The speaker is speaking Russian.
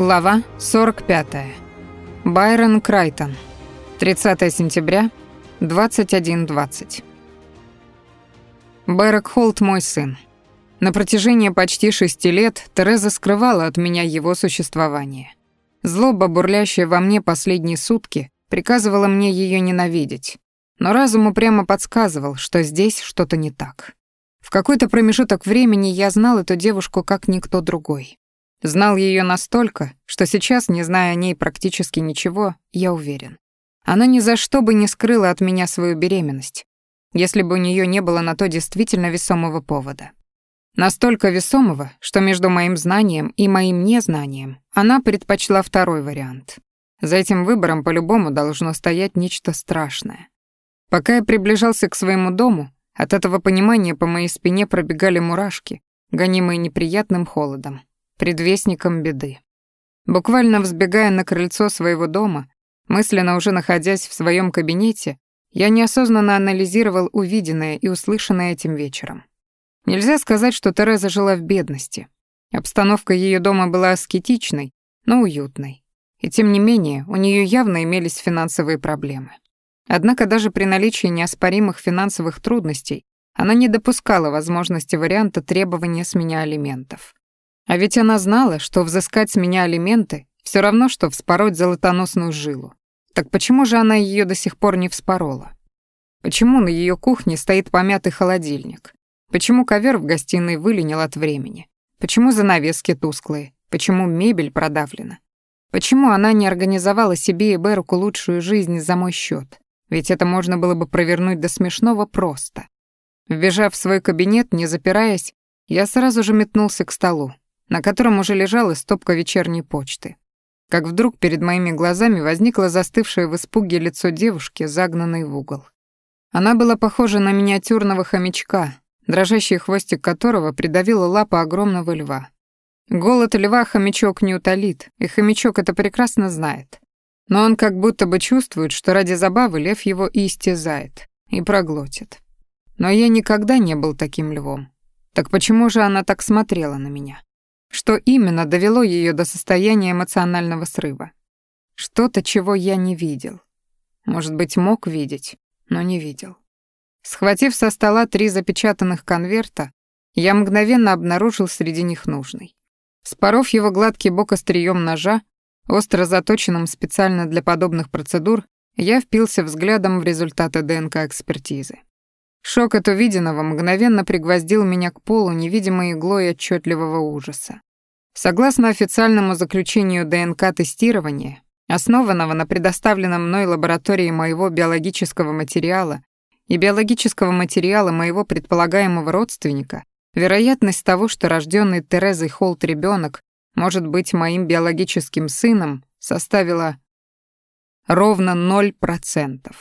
Глава 45. Байрон Крайтон. 30 сентября, 21.20. Бэрок Холт мой сын. На протяжении почти шести лет Тереза скрывала от меня его существование. Злоба, бурлящая во мне последние сутки, приказывала мне ее ненавидеть. Но разум упрямо подсказывал, что здесь что-то не так. В какой-то промежуток времени я знал эту девушку как никто другой. Знал ее настолько, что сейчас, не зная о ней практически ничего, я уверен. Она ни за что бы не скрыла от меня свою беременность, если бы у нее не было на то действительно весомого повода. Настолько весомого, что между моим знанием и моим незнанием она предпочла второй вариант. За этим выбором по-любому должно стоять нечто страшное. Пока я приближался к своему дому, от этого понимания по моей спине пробегали мурашки, гонимые неприятным холодом предвестником беды. Буквально взбегая на крыльцо своего дома, мысленно уже находясь в своем кабинете, я неосознанно анализировал увиденное и услышанное этим вечером. Нельзя сказать, что Тереза жила в бедности. Обстановка ее дома была аскетичной, но уютной. И тем не менее, у нее явно имелись финансовые проблемы. Однако даже при наличии неоспоримых финансовых трудностей она не допускала возможности варианта требования с меня алиментов. А ведь она знала, что взыскать с меня алименты все равно, что вспороть золотоносную жилу. Так почему же она ее до сих пор не вспорола? Почему на ее кухне стоит помятый холодильник? Почему ковер в гостиной выленил от времени? Почему занавески тусклые? Почему мебель продавлена? Почему она не организовала себе и Беруку лучшую жизнь за мой счет? Ведь это можно было бы провернуть до смешного просто. Вбежав в свой кабинет, не запираясь, я сразу же метнулся к столу, на котором уже лежала стопка вечерней почты. Как вдруг перед моими глазами возникло застывшее в испуге лицо девушки, загнанной в угол. Она была похожа на миниатюрного хомячка, дрожащий хвостик которого придавила лапа огромного льва. Голод льва хомячок не утолит, и хомячок это прекрасно знает. Но он как будто бы чувствует, что ради забавы лев его и истязает, и проглотит. Но я никогда не был таким львом. Так почему же она так смотрела на меня? Что именно довело ее до состояния эмоционального срыва? Что-то, чего я не видел. Может быть, мог видеть, но не видел. Схватив со стола три запечатанных конверта, я мгновенно обнаружил среди них нужный. Споров его гладкий бок острием ножа, остро заточенным специально для подобных процедур, я впился взглядом в результаты ДНК-экспертизы. Шок от увиденного мгновенно пригвоздил меня к полу невидимой иглой отчетливого ужаса. Согласно официальному заключению ДНК-тестирования, основанного на предоставленном мной лаборатории моего биологического материала и биологического материала моего предполагаемого родственника, вероятность того, что рожденный Терезой Холт ребенок может быть моим биологическим сыном, составила ровно 0%.